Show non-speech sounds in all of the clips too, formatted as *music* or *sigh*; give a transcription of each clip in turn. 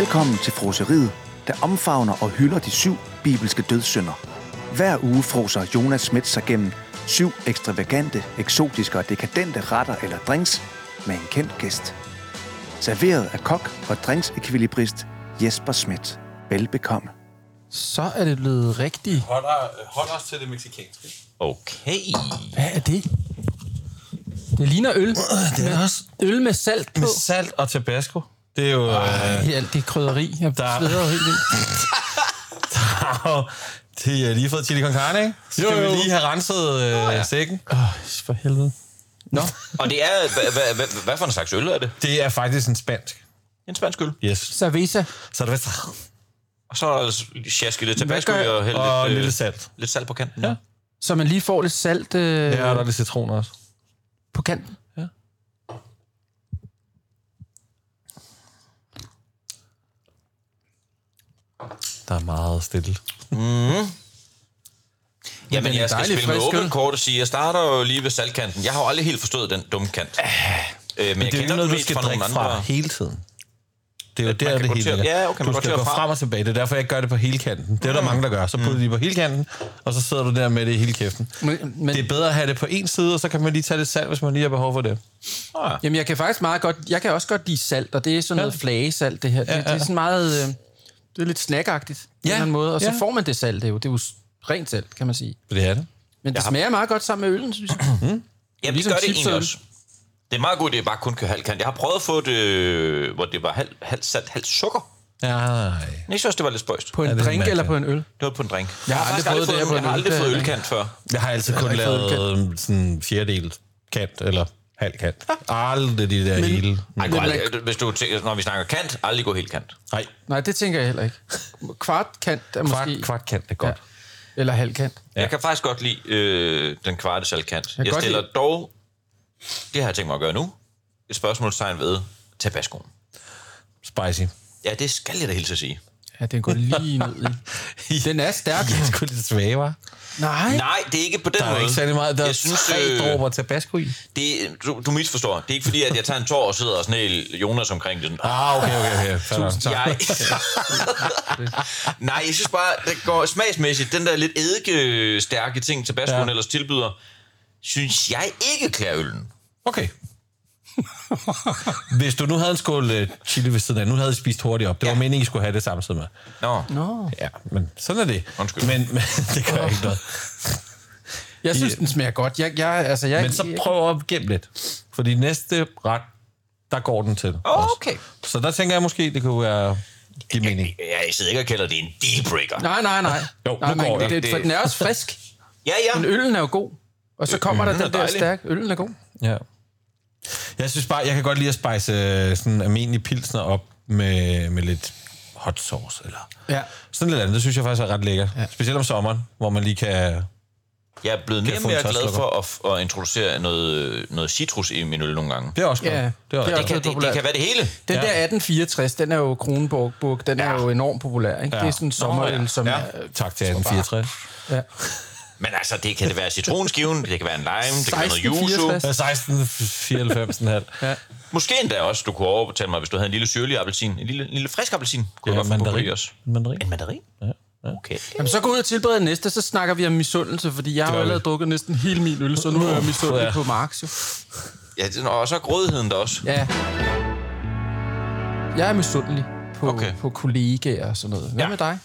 Velkommen til froseriet, der omfavner og hylder de syv bibelske dødssynder. Hver uge froser Jonas Schmidt sig gennem syv ekstravagante, eksotiske og dekadente retter eller drinks med en kendt gæst. Serveret af kok og drinksekvilibrist Jesper Schmidt. Velbekomme. Så er det blevet rigtigt. Hold, hold os til det mexicanske. Okay. Hvad er det? Det ligner øl. Det er også Øl med salt på. med salt og tabasco. Det er jo... Øh, Ej, alt det krydderi. Jeg Der- sveder helt vildt. *laughs* det er lige fået chili con carne, ikke? Så skal Jo, jo. vi lige have renset øh, ja. sækken. Åh, for helvede. Nå, Og det er... Hvad, hvad, hvad, for en slags øl er det? Det er faktisk en spansk. En spansk øl. Yes. cerveza. Er vist... Og så er der sjaske lidt tabasco og hælde Og lidt, øh, lille salt. lidt salt på kanten. Ja. Så man lige får lidt salt øh, Ja, og der er lidt citron også. på kanten. Der er meget stille. Jamen, den er jeg skal spille med åbent kort og sige, jeg starter jo lige ved saltkanten. Jeg har jo aldrig helt forstået den dumme kant. Øh, men jeg Det er kender jo noget, du skal drikke fra hele tiden. Det er jo der, det hele ligger. ja, okay, man Du skal gå fra. frem og tilbage. Det er derfor, jeg gør det på hele kanten. Det er der mange, der gør. Så putter de på hele kanten, og så sidder du der med det i hele kæften. Men, men Det er bedre at have det på en side, og så kan man lige tage lidt salt, hvis man lige har behov for det. jamen, jeg kan faktisk meget godt... Jeg kan også godt lide salt, og det er sådan noget flagesalt, det her. Det, Ja, det er ja. sådan meget... Øh, det er lidt snackagtigt på en Ja, eller anden måde. Og så ja. får man det salt. Det er jo, det er jo rent salt, kan man sige. Det er det. Men det smager meget godt sammen med øllen, synes jeg. Jamen, det Ligesom gør det egentlig og også. Det er meget godt, at det bare kun kører halv kant. Jeg har prøvet at få det, øh, hvor det var halv, halv salt, halv sukker. Nej. Jeg synes det var lidt spøjst. På en Ja, det er drink mærkeligt. eller på en øl. Det var på en drink. Jeg har faktisk aldrig prøvet det her fået, på jeg en har aldrig øl. fået Det- ølkant før. Jeg har altid kun lavet sådan en fjerdedel kant, eller halv kant. Aldrig de der Men- hele. Ej, Men aldrig, hvis du tænker, når vi snakker kant, aldrig gå helt kant. Nej, Nej, det tænker jeg heller ikke. Kvart kant er kvart, måske... kvart kant er godt. Ja. Eller halv kant. Ja. Jeg kan faktisk godt lide øh, den kvarte saltkant. Jeg, jeg stiller lide- dog, det har jeg tænkt mig at gøre nu, et spørgsmålstegn ved tabascoen. Spicy. Ja, det skal jeg da hilse at sige. Ja, den går lige *laughs* ned i. Den er stærk. Det er sgu lidt svage, var. Nej. Nej, det er ikke på den Der er måde. ikke særlig meget. Der er jeg synes, tre øh, dråber tabasco i. det, du, du misforstår. Det er ikke fordi, at jeg tager en tår og sidder og snæl Jonas omkring det. Ah, okay, okay, okay. Fair nok. Jeg... Nej, jeg synes bare, det går smagsmæssigt. Den der lidt eddike-stærke ting, Tabascoen ja. ellers tilbyder, synes jeg ikke klæder øllen. Okay. *laughs* Hvis du nu havde en skål uh, chili ved siden af, nu havde I spist hurtigt op. Det var Ja. meningen, I skulle have det samtidig med. Nå, Nå. Ja, men sådan er det. Undskyld. Men, men *laughs* det gør ikke noget. Jeg synes, den smager godt. Jeg, jeg, altså, jeg, Men så prøv at gemme lidt. Fordi næste ret, der går den til. oh, også. okay. Så der tænker jeg måske, det kunne være give mening. Jeg sidder ikke og kalder det en dealbreaker. Nej, nej, nej. *laughs* Jo, nej, nu går men jeg. det, for den er også frisk. Ja, ja. Men øllen er jo god. Og så kommer der Øllen er den der stærk. Øllen er god. Ja. Jeg synes bare, jeg kan godt lide at spice øh, sådan almindelig pilsner op med, med lidt hot sauce, eller Ja. sådan lidt andet. Det synes jeg faktisk er ret lækkert. Ja. Specielt om sommeren, hvor man lige kan... Jeg er blevet mere og mere glad for at, at introducere noget, noget citrus i min øl nogle gange. Det er også godt. Ja, det er det også. Det kan, det, det kan være det hele. Den Ja. der 1864, den er jo Kronborg Burg, den er Ja. jo enormt populær. Ikke? Ja. Det er sådan en sommerøl, ja. som Ja. er... Tak til 1864. Ja. Men altså, det kan det være citronskiven, det kan være en lime, det kan være noget yuzu. 1664. Ja, 1694,5. Ja. Måske endda også, du kunne overtale mig, hvis du havde en lille syrlig appelsin. En lille, en lille frisk appelsin. Kunne Ja, på mandarin. også. Mandarin. En mandarin? Ja. Ja. Okay. Jamen, så gå ud og tilberede næste, så snakker vi om misundelse, fordi jeg har jo allerede drukket næsten hele min øl, så nu er jeg misundelig Ja. på Marx. Jo. Ja, det- og så er grådigheden der også. Ja. Jeg er misundelig på. Okay. på kollegaer og sådan noget. Hvad Ja. med dig?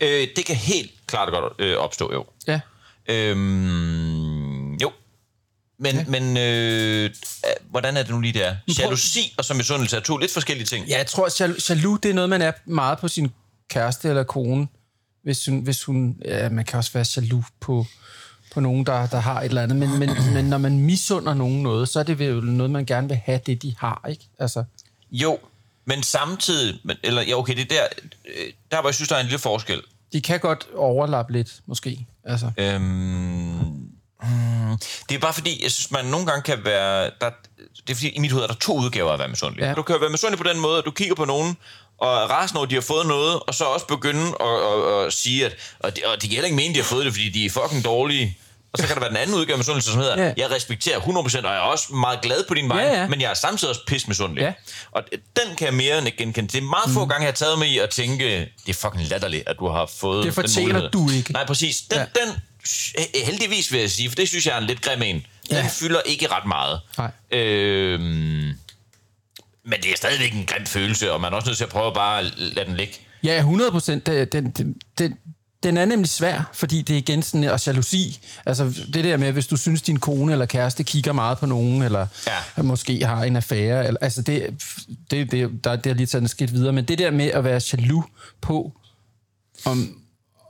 Øh, det kan helt klart godt øh, opstå, jo. Øhm, jo. Men, ja. men øh, øh, hvordan er det nu lige der? Jalousi og så misundelse er to lidt forskellige ting. Ja, jeg tror, at jal- jaloux, det er noget, man er meget på sin kæreste eller kone. Hvis hun, hvis hun ja, man kan også være jaloux på, på nogen, der, der har et eller andet. Men, men, men når man misunder nogen noget, så er det vel noget, man gerne vil have, det de har, ikke? Altså, Jo, men samtidig, men, eller ja, okay, det er der, øh, der hvor jeg synes, der er en lille forskel. De kan godt overlappe lidt, måske. Altså, Øhm, hmm, det er bare fordi, jeg synes, man nogle gange kan være... Der, det er fordi, i mit hoved er der to udgaver af at være misundelig. Ja. Du kan være misundelig på den måde, at du kigger på nogen, og rasende over, de har fået noget, og så også begynde at, at, at sige, at og det, og de kan heller ikke mene, at de har fået det, fordi de er fucking dårlige. Og så kan der være den anden udgave af misundelse, som hedder, Ja. jeg respekterer 100%, og jeg er også meget glad på din vej, Ja, ja. men jeg er samtidig også pis misundelig. Ja. Og den kan jeg mere end genkende. Det er meget få gange, jeg har taget mig i at tænke, det er fucking latterligt, at du har fået Det den fortjener mulighed. du ikke. Nej, præcis. Den, Ja. den, heldigvis vil jeg sige, for det synes jeg er en lidt grim en. Den Ja. fylder ikke ret meget. Nej. Øhm, men det er stadigvæk en grim følelse, og man er også nødt til at prøve bare at lade den ligge. Ja, 100 procent. Den, den, den, den, er nemlig svær, fordi det er igen sådan, og jalousi. Altså det der med, hvis du synes, din kone eller kæreste kigger meget på nogen, eller Ja. måske har en affære, eller, altså det, det, det, der, det er lige taget et skridt videre, men det der med at være jaloux på, om,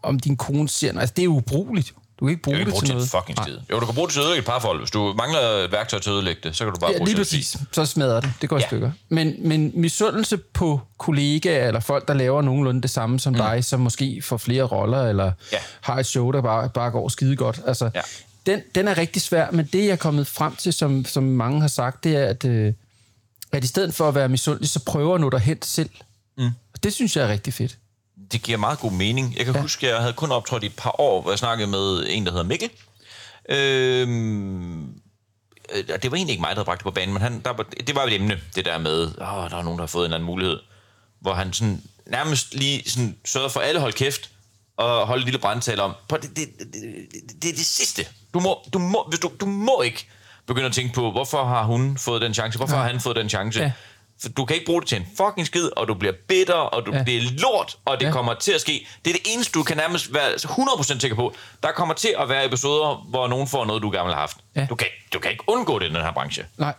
om din kone ser altså det er ubrugeligt. Du kan ikke bruge kan det, ikke bruge til til noget. fucking. Jo, du kan bruge det til at ødelægge et parforhold. Hvis du mangler et værktøj til at ødelægge det, så kan du bare Ja, bruge lige præcis. Så smadrer det. Det går i Ja. stykker. Men, men misundelse på kollegaer, eller folk, der laver nogenlunde det samme som mm. dig, som måske får flere roller, eller Ja. har et show, der bare, bare går skide godt. Altså, Ja. den, den er rigtig svær, men det, jeg er kommet frem til, som, som mange har sagt, det er, at, øh, at i stedet for at være misundelig, så prøver at nå dig hen selv. Mm. Og det synes jeg er rigtig fedt. Det giver meget god mening. Jeg kan ja. huske, at jeg havde kun optrådt i et par år, hvor jeg snakkede med en, der hedder Mikkel. Øhm, øh, det var egentlig ikke mig, der havde bragt det på banen, men han, der, var- det var et emne, det der med, åh, der er nogen, der har fået en eller anden mulighed, hvor han sådan, nærmest lige sådan, sørgede for alle hold kæft, og holde et lille brandtal om, "Prøv, det, det, det, det, det er det sidste. Du må, du, må, hvis du, du må ikke begynde at tænke på, hvorfor har hun fået den chance, hvorfor har han fået den chance. Ja. Du kan ikke bruge det til en fucking skid, og du bliver bitter, og du, Ja. ja. det er lort, og det Ja. ja. kommer til at ske. Det er det eneste, du kan nærmest være 100% sikker på. Der kommer til at være episoder, hvor nogen får noget, du gerne vil have haft. Ja. Du, kan, du kan ikke undgå det i den her branche. Nej.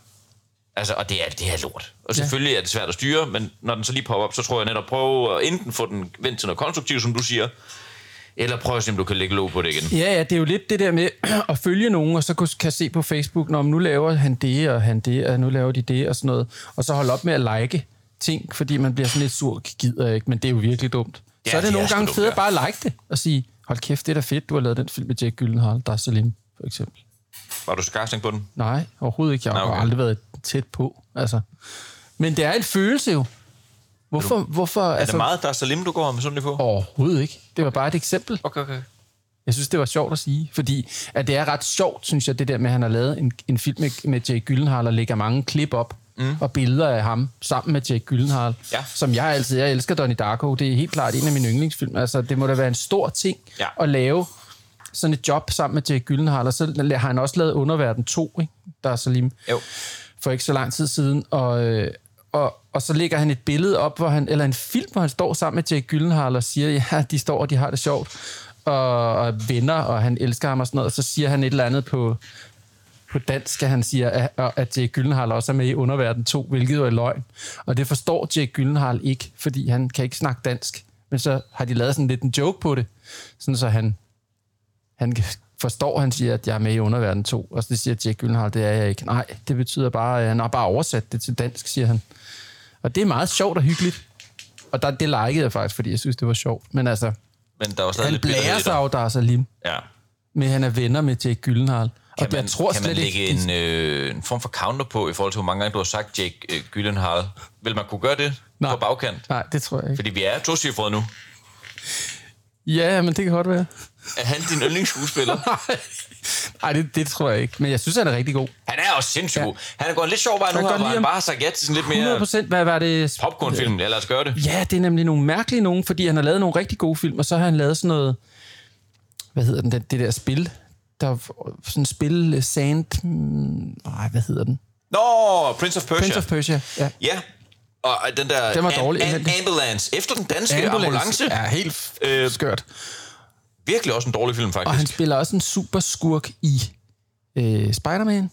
Altså, og det er, det er lort. Og Ja. selvfølgelig er det svært at styre, men når den så lige popper op, så tror jeg netop prøve at enten få den vendt til noget konstruktivt, som du siger, eller prøve at se, om du kan lægge låg på det igen. Ja, ja, det er jo lidt det der med *clears throat* at følge nogen, og så kunne- kan se på Facebook, når nu laver han det, og han det, og nu laver de det, og sådan noget. Og så holde op med at like ting, fordi man bliver sådan lidt sur, gider ikke, men det er jo virkelig dumt. Ja, så er det, det er nogle sgu gange at bare like det, og sige, hold kæft, det er da fedt, du har lavet den film med Jack Gyllenhaal, der er Salim, for eksempel. Var du så casting på den? Nej, overhovedet ikke. Jeg har okay. aldrig været tæt på. Altså. Men det er en følelse jo. Hvorfor? hvorfor Er altså, det meget, der er Salim, du går med sådan på? Overhovedet ikke. Det var bare et eksempel. Okay, okay. Jeg synes, det var sjovt at sige, fordi at det er ret sjovt, synes jeg, det der med, at han har lavet en, en film med, med Jake Gyllenhaal og lægger mange klip op mm. og billeder af ham sammen med Jake Gyllenhaal, Ja. som jeg altid, jeg elsker Donnie Darko, det er helt klart en af mine yndlingsfilm. Altså, det må da være en stor ting Ja. at lave sådan et job sammen med Jake Gyllenhaal, og så har han også lavet Underverden 2, ikke? der er Salim, Jo. for ikke så lang tid siden, og, øh, og, og så lægger han et billede op, hvor han, eller en film, hvor han står sammen med Jake Gyllenhaal og siger, ja, de står og de har det sjovt, og, og venner, og han elsker ham og sådan noget, og så siger han et eller andet på, på dansk, at han siger, at, at Jake Gyllenhaal også er med i Underverden 2, hvilket jo er løgn. Og det forstår Jake Gyllenhaal ikke, fordi han kan ikke snakke dansk. Men så har de lavet sådan lidt en joke på det, sådan så han, han forstår, han siger, at jeg er med i Underverden 2. Og så det siger Jake Gyllenhaal, det er jeg ikke. Nej, det betyder bare, at han har bare oversat det til dansk, siger han. Og det er meget sjovt og hyggeligt. Og der, det likede jeg faktisk, fordi jeg synes, det var sjovt. Men altså, Men der var stadig han lidt bitterhed blærer i sig dig. af Dar Salim, Ja. men han er venner med Jake Gyllenhaal. Kan og man, jeg tror kan man slet lægge ikke, en, øh, en form for counter på, i forhold til, hvor mange gange du har sagt Jake øh, Gyllenhaal? Vil man kunne gøre det Nej. på bagkant? Nej, det tror jeg ikke. Fordi vi er to nu. Ja, men det kan godt være. Er han din yndlingsskuespiller? *laughs* Nej, det, det tror jeg ikke. Men jeg synes, han er rigtig god. Han er også sindssygt Ja. god. Han er gået lidt sjov vej nu hvor han bare har sagt ja til sådan lidt mere 100 procent. Hvad var det? popcornfilm. Ja, lad os gøre det. Ja, det er nemlig nogle mærkelige nogen, fordi han har lavet nogle rigtig gode film, og så har han lavet sådan noget... Hvad hedder den? Det, det der spil. Der er sådan et spil, øh, Sand... mm, Nej, hvad hedder den? Nå, Prince of Persia. Prince of Persia. Ja. Ja. Og den der Den var dårlig. am- ambulance. Efter den danske ambulance. ambulance. Ja, helt Øh, øh, skørt. Virkelig også en dårlig film, faktisk. Og han spiller også en super skurk i øh, Spider-Man.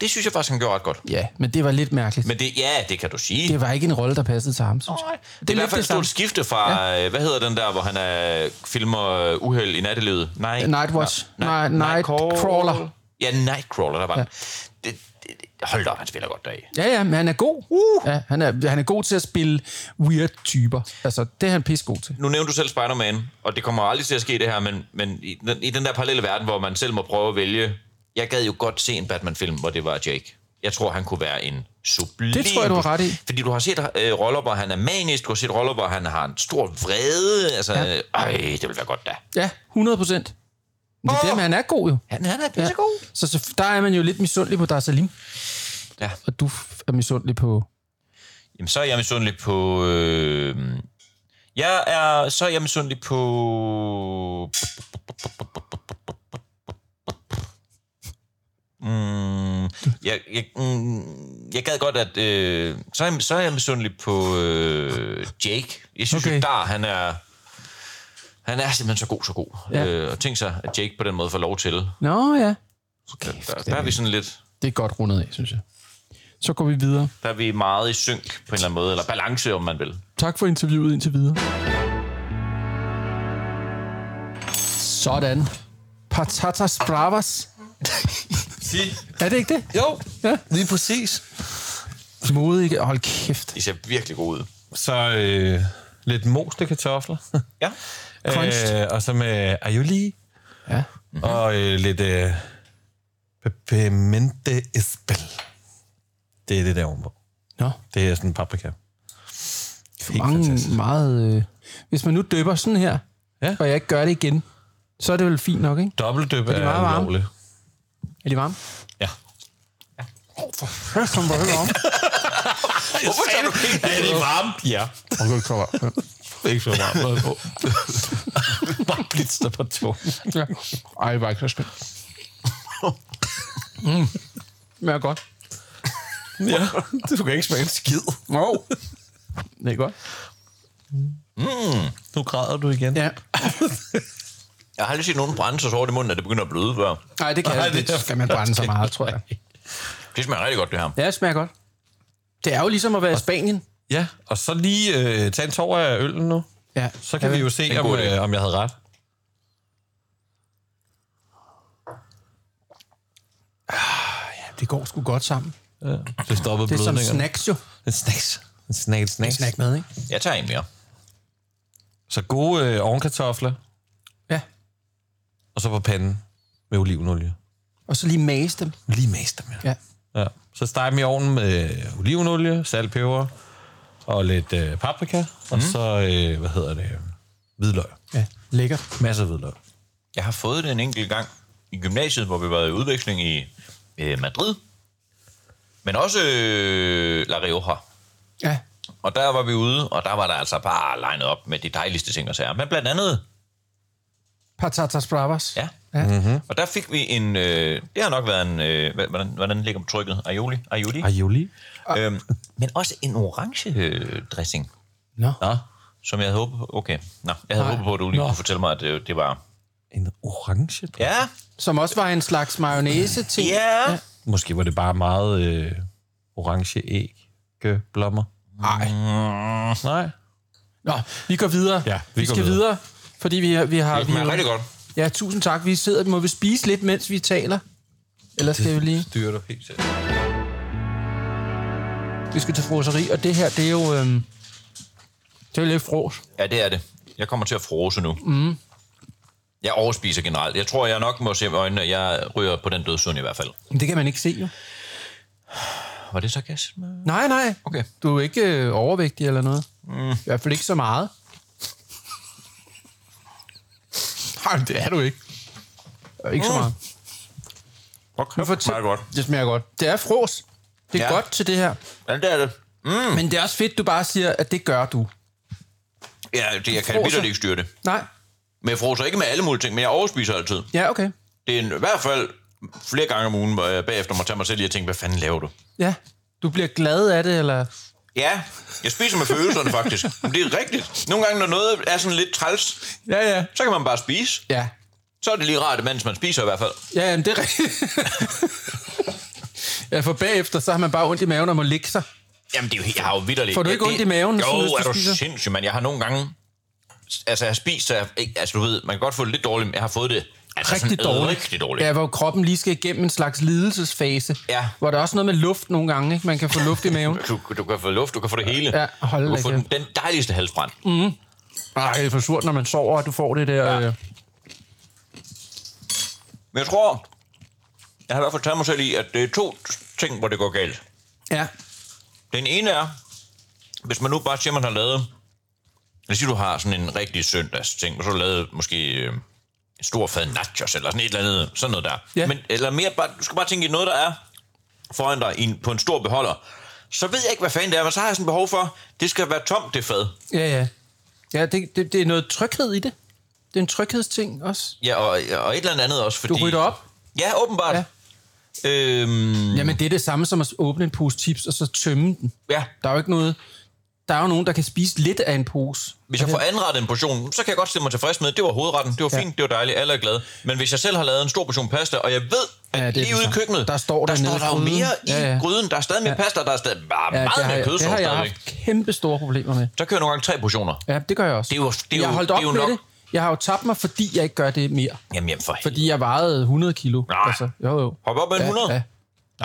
Det synes jeg faktisk, han gjorde ret godt. Ja, men det var lidt mærkeligt. Men det, ja, det kan du sige. det var ikke en rolle, der passede til ham, synes jeg. Nej, det er i hvert fald et stort skifte fra, ja. hvad hedder den der, hvor han er, filmer øh, uheld i nattelivet? Night, Nightwatch. Nej, Nej, Nightcrawler. Ja, Nightcrawler, der var ja. det, det, Hold da op, han spiller godt deri. Ja, ja, men han er god. Uh. Ja, han, er, han er god til at spille weird typer. Altså, det er han pisse god til. Nu nævnte du selv Spider-Man, og det kommer aldrig til at ske det her, men, men i, den, i den der parallelle verden, hvor man selv må prøve at vælge, jeg gad jo godt se en Batman-film, hvor det var Jake. Jeg tror, han kunne være en sublim... Det tror jeg, du har ret i. Fordi du har set øh, roller, hvor han er manisk, du har set roller, hvor han har en stor vrede. Altså, ja. øh, ej, det vil være godt da. Ja, 100 procent. Men det er men han er god jo. Han, han er pissegod. Ja. Så, så der er man jo lidt misundelig på Dar Salim. Ja. Og du er misundelig på... Jamen, så er jeg misundelig på... Øh, jeg er, så er jeg misundelig på... Mm, jeg, jeg, mm, jeg gad godt, at... Øh, så, er jeg, så er jeg misundelig på øh, Jake. Jeg synes. Okay. jo, der han er... Han er simpelthen så god, så god. Ja. Øh, og tænk sig, at Jake på den måde får lov til. Nå ja, Der, der, der er vi sådan lidt... det er godt rundet af, synes jeg. Så går vi videre. Der er vi meget i synk på en eller anden måde, eller balance, om man vil. Tak for interviewet indtil videre. Sådan. Patatas bravas. Sig. Er det ikke det? Jo, Ja. lige præcis. Mode ikke? Hold kæft. De ser virkelig gode ud. Så øh, lidt moste kartofler. Ja. Crunched. øh, og så med aioli. Ja. Mm-hmm. Og øh, lidt øh, peppermente espel. Det er det der ovenpå. Nå, Det er sådan en paprika. Helt mange, fantastisk. meget... Øh... Hvis man nu døber sådan her, Ja. og jeg ikke gør det igen, så er det vel fint nok, ikke? Dobbeltdyp Er er, er ulovligt. Er de varme? Ja. Hvad som var *laughs* det om? Hvorfor tager du ikke Er de varme? Ja. Okay, var Ikke så varmt. *laughs* Bare blitzer på to. Ja. Ej, det var ikke så skønt. Mm. Smager godt. Ja, du kan ikke smage en skid. Wow. Det er godt. Nu græder du igen. Ja. *laughs* Jeg har aldrig set nogen brænde så hårdt i munden, at det begynder at bløde før. Nej, det kan jeg det ikke. Det skal man brænde så meget, tror jeg. Det smager rigtig godt, det her. Ja, det smager godt. Det er jo ligesom at være i Spanien. Ja, og så lige øh, tage en tår af øllen nu. Ja. Så kan vi jo se, en om, øh, om jeg havde ret. Det går sgu godt sammen. Ja, det stoppede Det er som snacks jo. En snacks. En snack, snack. Snack med, ikke? Jeg tager en mere. Så gode øh, ovenkartofler, Ja. og så på panden med olivenolie. Og så lige mase dem. Lige mast dem, ja. Ja. ja. Så steg dem i ovnen med øh, olivenolie, salt, peber og lidt øh, paprika. Og Mhm. så, øh, hvad hedder det, hvidløg. Ja, lækkert. Masser af hvidløg. Jeg har fået det en enkelt gang i gymnasiet, hvor vi var i udveksling i øh, Madrid. Men også øh, La Rioja. Ja. Og der var vi ude, og der var der altså bare legnet op med de dejligste ting og sager. Men blandt andet, Patatas bravas. ja. Ja. Mm-hmm. Og der fik vi en, øh, det har nok været en, øh, hvad- hvordan, hvordan ligger på trykket? Aioli? Aioli? Aioli. Øhm, men også en orange øh, dressing, Nå. Nå, som jeg havde håbet på. Okay, Nå, jeg havde Nej. håbet på, at du lige Nå. kunne fortælle mig, at det, det var... en orange. Ja, Som også var en slags mayonnaise ting. ja. Måske var det bare meget øh, orange æg, blommer. Nej. Nej. Nå, vi går videre. Ja, vi vi går skal videre. videre. Fordi vi, har- vi har... Det vi smager har- rigtig godt. Ja, tusind tak. Vi sidder, må vi spise lidt, mens vi taler? Eller skal vi lige... Styrer du helt selv. Vi skal til froseri, og det her, det er jo... Øhm, det er jo lidt fros. Ja, det er det. Jeg kommer til at frose nu. Mm. Jeg overspiser generelt. Jeg tror, jeg nok må se med øjnene, at jeg ryger på den dødsund i hvert fald. Men det kan man ikke se, jo. Var det sarkasme? Nej, nej. Okay. Du er ikke øh, overvægtig eller noget. Mm. I hvert fald ikke så meget. *laughs* Nej, det er du ikke. Ikke så meget. Okay, fortæl- meget godt. Det smager godt. Det er fros. Det er Ja. godt til det her. Ja, det er det. Mm. Men det er også fedt, du bare siger, at det gør du. Ja, det, jeg kan vildt ikke styre det. Nej. Men jeg froser ikke med alle mulige ting, men jeg overspiser altid. Ja, okay. Det er en, i hvert fald flere gange om ugen, hvor jeg bagefter må tage mig selv i at tænke, hvad fanden laver du? Ja. Du bliver glad af det, eller... Ja, jeg spiser med følelserne *laughs* faktisk. Men det er rigtigt. Nogle gange, når noget er sådan lidt træls, Ja, ja. så kan man bare spise. Ja. Så er det lige rart, mens man spiser i hvert fald. Ja, jamen, det er rigtigt. *laughs* ja, for bagefter, så har man bare ondt i maven og må ligge sig. Jamen, det er jo, jeg har jo vidderligt... Får du ikke Ja, ondt i maven, Jo, sådan, er du spiser? sindssyg, men jeg har nogle gange... Altså, jeg har spist, så jeg, altså, du ved, man kan godt få det lidt dårligt, men jeg har fået det altså, Rigtig dårligt. Rigtig dårligt. Ja, hvor kroppen lige skal igennem en slags lidelsesfase. Ja. Hvor der er også noget med luft nogle gange, ikke? Man kan få luft i maven. *laughs* Du, du kan få luft, du kan få det hele. Ja, hold du kan få den, den dejligste halsbrand. Mm. Ej, det er for surt, når man sover, at du får det der... Ja. Men jeg tror, jeg har i hvert fald taget mig selv i, at det er to ting, hvor det går galt. ja. Den ene er, hvis man nu bare siger, man har lavet... Lad os sige, du har sådan en rigtig søndags ting, og så har du lavet måske øh, stor fad nachos, eller sådan et eller andet, sådan noget der. Ja. Men, eller mere bare, du skal bare tænke i noget, der er foran dig i en, på en stor beholder. Så ved jeg ikke, hvad fanden det er, men så har jeg sådan behov for, det skal være tomt, det fad. Ja, ja. Ja, det, det, det er noget tryghed i det. Det er en tryghedsting også. Ja, og, og et eller andet også, fordi... Du rydder op. Ja, åbenbart. Ja. Ja. Øhm, Jamen, det er det samme som at åbne en pose chips, og så tømme den. ja. Der er jo ikke noget... Der er jo nogen, der kan spise lidt af en pose. Hvis jeg får anrettet en portion, så kan jeg godt stille mig tilfreds med, det var hovedretten, det var Ja. fint, det var dejligt, alle er glade. Men hvis jeg selv har lavet en stor portion pasta, og jeg ved, at Ja, ja, det er lige ude i køkkenet, Der står der der, står der jo mere i Ja, ja. gryden. Der er stadig mere pasta, der er stadig bare Ja, meget har, mere jeg, det kødsovs har jeg stadigvæk. haft kæmpe store problemer med. Så kører jeg nogle gange tre portioner. Ja, det gør jeg også. Det er jo- det er jeg har jo- holdt det er op jo med nok- det. Jeg har jo tabt mig, fordi jeg ikke gør det mere. Jamen, jamen for Fordi jeg vejede 100 kilo. Nej. Altså, jo, jo. Hop op med en 100? Ja, ja.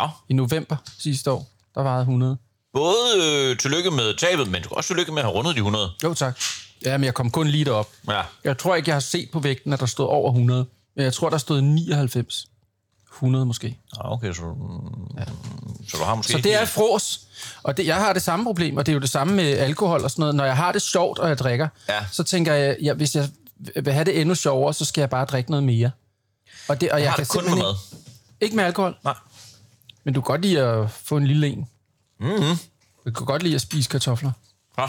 Nå, I november sidste år, der vejede 100. både øh, tillykke med tabet, men også tillykke med at have rundet de 100. Jo, tak. Ja, men jeg kom kun lige derop. Ja. Jeg tror ikke, jeg har set på vægten, at der stod over 100. Men jeg tror, der stod 99. 100 måske. Ah, okay, så, ja. så du har måske... Så det er fros. Og det, jeg har det samme problem, og det er jo det samme med alkohol og sådan noget. Når jeg har det sjovt, og jeg drikker, Ja. så tænker jeg, ja, hvis jeg vil have det endnu sjovere, så skal jeg bare drikke noget mere. Og, det, og jeg, Jeg har kan det kun med mad. Ikke, ikke med alkohol. Nej. Men du kan godt lide at få en lille en. Mm-hmm. Du kan godt lide at spise kartofler. Ja.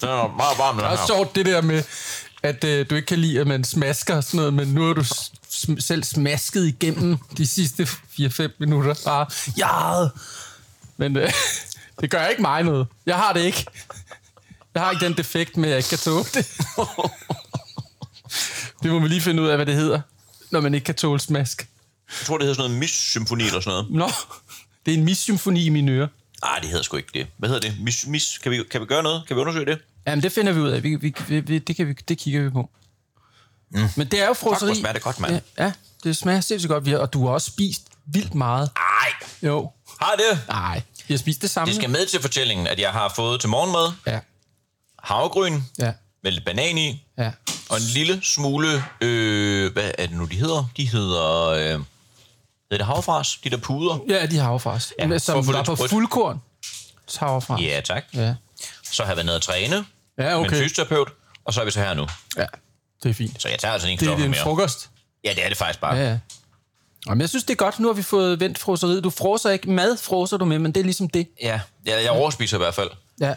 Den er meget varm, den Det er her. sjovt det der med, at øh, du ikke kan lide, at man smasker og sådan noget, men nu har du sm- selv smasket igennem de sidste 4-5 minutter. Bare, ja! Men øh, *laughs* det gør ikke mig noget. Jeg har det ikke. Jeg har ikke den defekt med, at jeg ikke kan tåle det. *laughs* det må vi lige finde ud af, hvad det hedder, når man ikke kan tåle smask. Jeg tror, det hedder sådan noget mis-symfoni eller sådan noget. Nå, det er en missymfoni i mine ører. Nej, det hedder sgu ikke det. Hvad hedder det? Mis, mis. Kan, vi, kan vi gøre noget? Kan vi undersøge det? Jamen, det finder vi ud af. Vi, vi, vi, det, kan vi, det kigger vi på. Mm. Men det er jo froseri. hvor smager det godt, mand. Ja, ja, det smager sindssygt godt. Vi har, og du har også spist vildt meget. Nej. Jo. Har det? Nej, vi har spist det samme. Det skal med til fortællingen, at jeg har fået til morgenmad Ja, havregryn ja, med lidt banan i, ja. og en lille smule... Øh, hvad er det nu, de hedder? De hedder... Øh, hedder det havrefras? De der puder? Ja, de har havrefras. Ja, som var på fuldkorn. Havrefras. Ja, tak. Ja. Så har jeg været nede og træne ja, med en okay. fysioterapeut, og så er vi så her nu. Ja, det er fint. Så jeg tager altså ikke Det er en mere. frokost. Ja, det er det faktisk bare. Ja, ja. Jamen, jeg synes, det er godt. Nu har vi fået vendt froseriet. Du froser ikke. Mad froser du med, men det er ligesom det. Ja, jeg, jeg overspiser i hvert fald. Ja.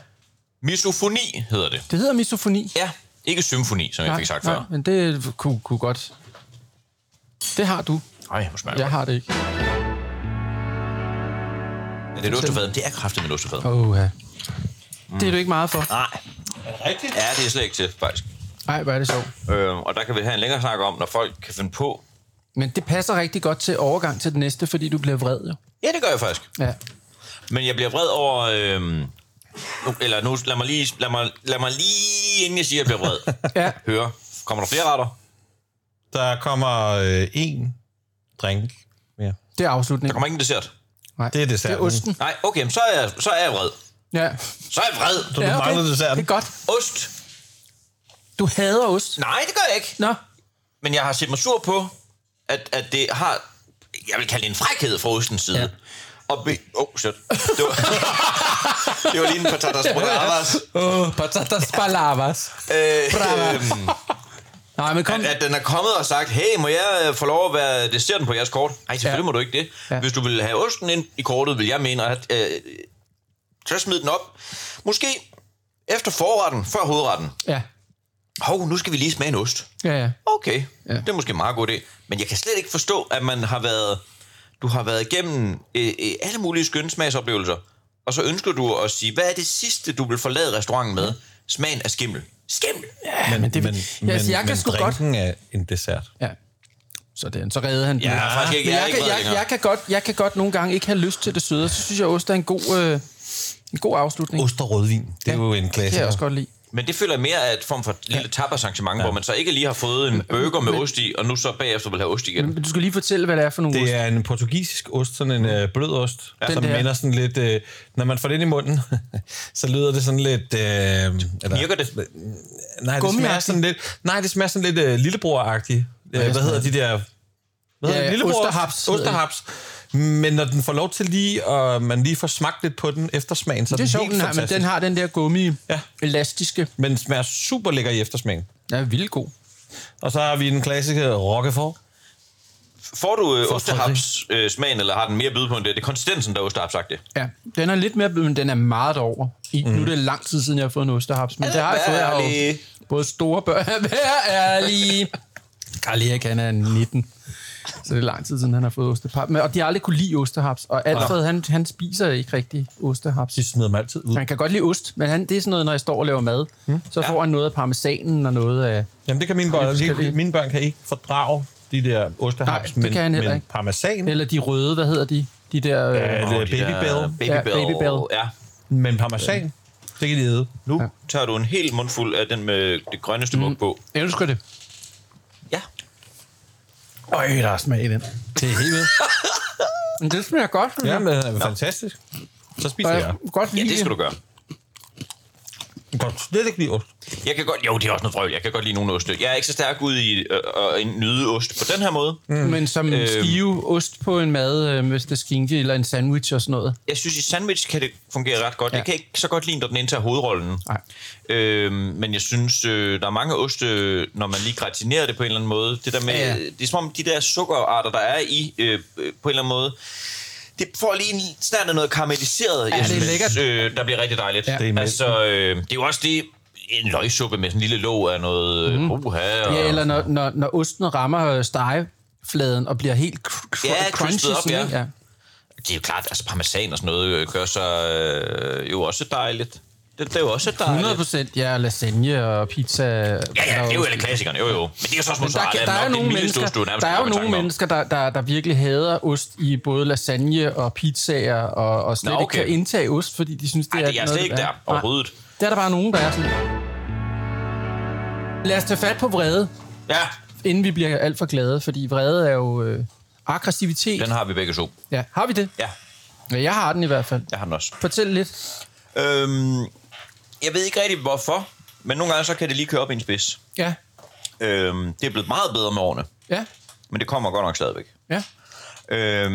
Misofoni hedder det. Det hedder misofoni. Ja, ikke symfoni, som jeg fik sagt før. men det kunne, kunne godt... Det har du. Ej, hvor smager Jeg det har det ikke. godt. Det er et ostefad. Det er kraftigt med et ostefad. Åh, oh, ja. Det er du ikke meget for. Nej. Rigtigt? Ja, det er slet ikke til, faktisk. Nej, hvor er det sjovt. Øh, og der kan vi have en længere snak om, når folk kan finde på... Men det passer rigtig godt til overgang til det næste, fordi du bliver vred, jo. Ja, det gør jeg faktisk. Ja. Men jeg bliver vred over... Øh, nu, eller nu, lad mig, lige, lad, mig, lad mig lige, inden jeg siger, at jeg bliver vred, Ja. høre. Kommer der flere retter? Der kommer øh, en drink mere. Det er Der afslutningen. kommer ingen dessert. Nej. Det er desserten. Det er osten. Nej, okay, så er jeg, så er jeg vred. Ja. Så er jeg vred. Så du ja, mangler desserten. Det er godt. Ost. Du hader ost. Nej, det gør jeg ikke. Nå. Men jeg har set mig sur på, at, at det har... Jeg vil kalde det en frækhed fra ostens side. Ja. Og be... Oh, shit. Det var, *laughs* det var lige en patatas bravas. Åh, patatas palavas. Øh, øhm, Nej, men kom. at, at den er kommet og sagt, hey, må jeg øh, få lov at være desserten på jeres kort? Nej, selvfølgelig Ja. må du ikke det. Ja. Hvis du vil have osten ind i kortet, vil jeg mene, at øh, så smid den op. Måske efter forretten, før hovedretten. Ja. Hov, nu skal vi lige smage en ost. Ja, ja. Okay, ja. det er måske en meget god idé. Men jeg kan slet ikke forstå, at man har været... Du har været igennem øh, øh, alle mulige skønne smagsoplevelser, og så ønsker du at sige, hvad er det sidste, du vil forlade restauranten med? Smagen af skimmel. Skimmel! Ja. men det- men, Ja, altså, jeg kan men sgu godt- er en dessert. Ja. Så, det, så redde han den. Jeg faktisk ikke, Men jeg jeg, ikke kan, jeg, jeg, kan godt, jeg kan godt nogle gange ikke have lyst til det søde, så synes jeg, at ost er en god, øh, en god afslutning. Ost og rødvin, det er jo en det kan klassiker. jeg også godt lide. Men det føler jeg mere af et form for et lille tapasarrangement, ja. hvor man så ikke lige har fået en burger med ost i, og nu så bagefter vil have ost igen. Men du skal lige fortælle, hvad det er for nogle ost. Det er en portugisisk ost, sådan en øh, blød ost, ja, som minder sådan lidt... Øh, når man får det ind i munden, *laughs* så lyder det sådan lidt... Øh, eller, Virker det? Nej, det smager sådan lidt... Nej, det smager sådan lidt øh, lillebror-agtigt. Øh, hvad hedder de der... Hvad Ja, hedder det? Lillebror? osterhaps. Osterhaps. Men når den får lov til lige, og man lige får smagt lidt på den eftersmagen, så er Det er den sjovt, helt den har, men den har den der gummi, Ja. elastiske. Men den smager super lækker i eftersmagen. Den er vildt god. Og så har vi den klassiske Roquefort. Får du øh, ostehaps øh, smagen, eller har den mere byde på end det? Det er konsistensen, der er ostehapsagtig. Ja, den er lidt mere, men den er meget over. I, mm. Nu er det lang tid siden, jeg har fået en ostehaps, men det har jeg fået. Jeg har jo både store børn... *laughs* Vær ærlig! Karl Erik, han er 19. Så det er lang tid siden, han har fået ostehaps. Men, og de har aldrig kunne lide ostehaps. Og Alfred, han, han spiser ikke rigtig ostehaps. De smider dem altid ud. Han kan godt lide ost, men han, det er sådan noget, når jeg står og laver mad. Mm. Så får han noget af parmesanen og noget af... Jamen, det kan mine børn. forskellige. Mine børn kan ikke fordrage de der ostehaps, Nej, det kan han heller men ikke. parmesan, Eller de røde, hvad hedder de? De der... Ja, Øh, Babybel. Baby Ja, Bell. Babybel. Ja. men parmesan, det kan de æde. Nu ja. tager du en hel mundfuld af den med det grønneste mug på. jeg elsker det. Ja. Øj, der er smag i den. Det er helt vildt. Men det smager godt. Ja, men det er fantastisk. Så spiser jeg. godt Ja, lide det skal du gøre. Kan godt slet ikke lide ost. Jeg kan godt, jo, det er også noget frøvl. Jeg kan godt lide nogle oste. Jeg er ikke så stærk ud i øh, at nyde ost på den her måde. Mm. Men som Øhm. skive ost på en mad, øh, hvis det er skinke eller en sandwich og sådan noget. Jeg synes, i sandwich kan det fungere ret godt. Ja. Jeg kan ikke så godt lide, når den indtager hovedrollen. Nej. Øhm, men jeg synes, øh, der er mange oste, når man lige gratinerer det på en eller anden måde. Det, der med, ja. Ja. det er som om de der sukkerarter, der er i øh, øh, på en eller anden måde, det får lige en snart af noget karamelliseret, Ja, jeg det er lækkert. øh, der bliver rigtig dejligt. Ja. Det er altså, øh, det er jo også det, en løgsuppe med sådan en lille låg af noget mm. uha. Og, Ja, eller når, når, når osten rammer øh, stegefladen og bliver helt cr- cr- Ja, crunchy. op, sådan, ja. ikke? Det er jo klart, altså parmesan og sådan noget øh, gør sig øh, jo også dejligt. Det, det er jo også dejligt. 100 procent, ja, lasagne og pizza. Ja, ja, det er jo alle klassikerne, jo jo. Men det er jo så også Men der, mozzarella. der, er nogle mennesker, ost, du der er jo nogle mennesker, der, der, der virkelig hader ost i både lasagne og pizzaer, og, og slet Nå, ikke okay. kan indtage ost, fordi de synes, det Ej, er det er slet ikke der Nej. overhovedet. Det er der bare nogen, der er sådan. Lad os tage fat på vrede, Ja, inden vi bliver alt for glade, fordi vrede er jo øh, aggressivitet. den har vi begge to. Ja, har vi det? Ja, Ja, jeg har den i hvert fald. jeg har den også. Fortæl lidt. Øhm, jeg ved ikke rigtig hvorfor, men nogle gange så kan det lige køre op i en spids. Ja, Øhm, det er blevet meget bedre med årene, ja, men det kommer godt nok stadigvæk. ja. Øhm,